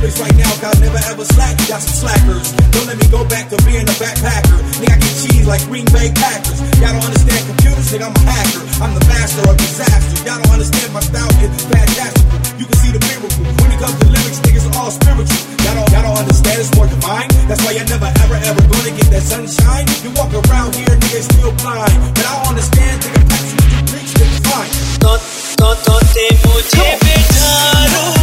lyrics right now, cause I never ever slack. You got some slackers. Don't let me go back to being a backpacker. Nigga, I get cheese like Green Bay Packers. Y'all don't understand computers, nigga, I'm a hacker. I'm the master of disaster. Y'all don't understand my style is fantastical. You can see the miracle. When it comes to lyrics, niggas are all spiritual. Y'all don't, y'all don't understand, it's more divine. That's why you're never, ever, ever gonna get that sunshine. You walk around here, niggas still blind. But I don't understand, nigga, perhaps you do preach, nigga, fine. तो तो तो ते मुझे बेचारो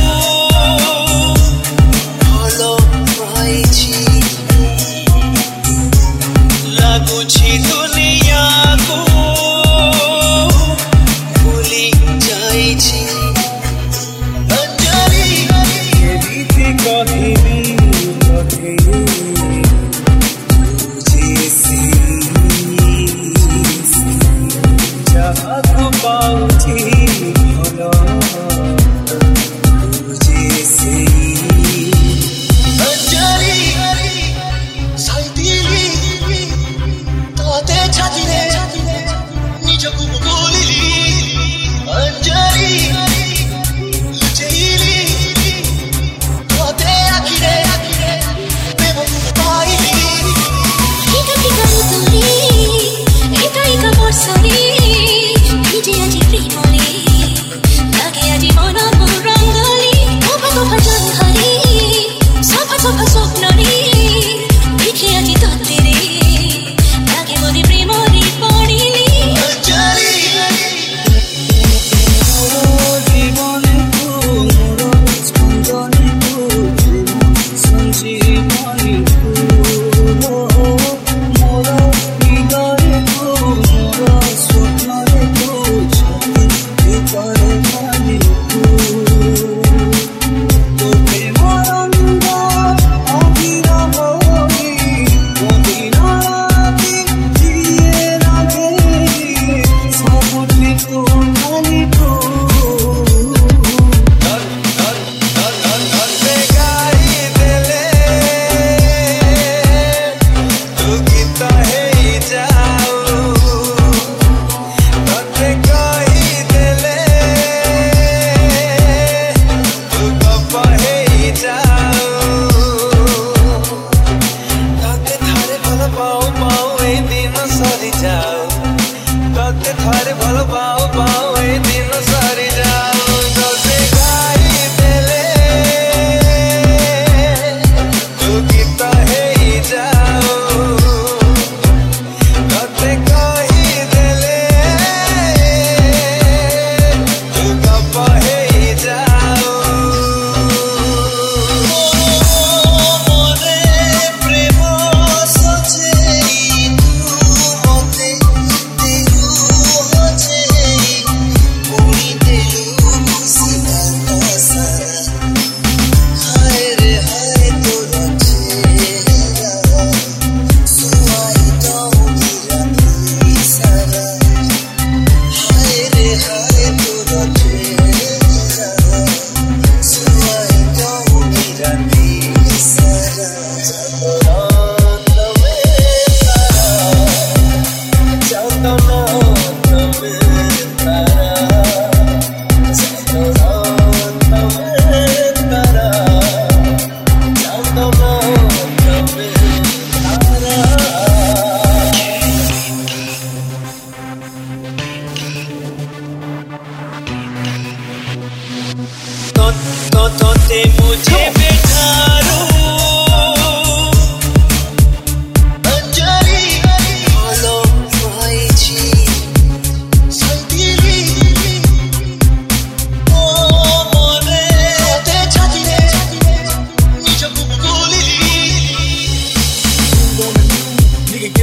of a sognoria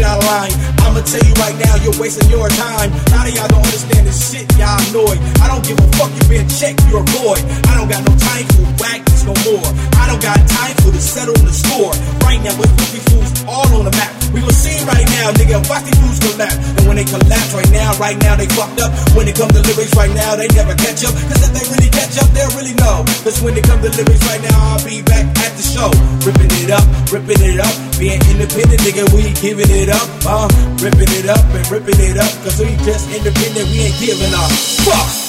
out of line. I'ma tell you right now, you're wasting your time. None of y'all don't understand this shit, y'all annoyed. I don't give a fuck you been checked, you're a boy. I don't got no settle the score. Right now, with goofy fools all on the map. We gon' see right now, nigga, watch these fools collapse. And when they collapse right now, right now, they fucked up. When it comes to lyrics right now, they never catch up. Cause if they really catch up, they'll really know. Cause when it comes to lyrics right now, I'll be back at the show. Ripping it up, ripping it up. Being independent, nigga, we giving it up. Uh, ripping it up and ripping it up. Cause we just independent, we ain't giving up. Fuck!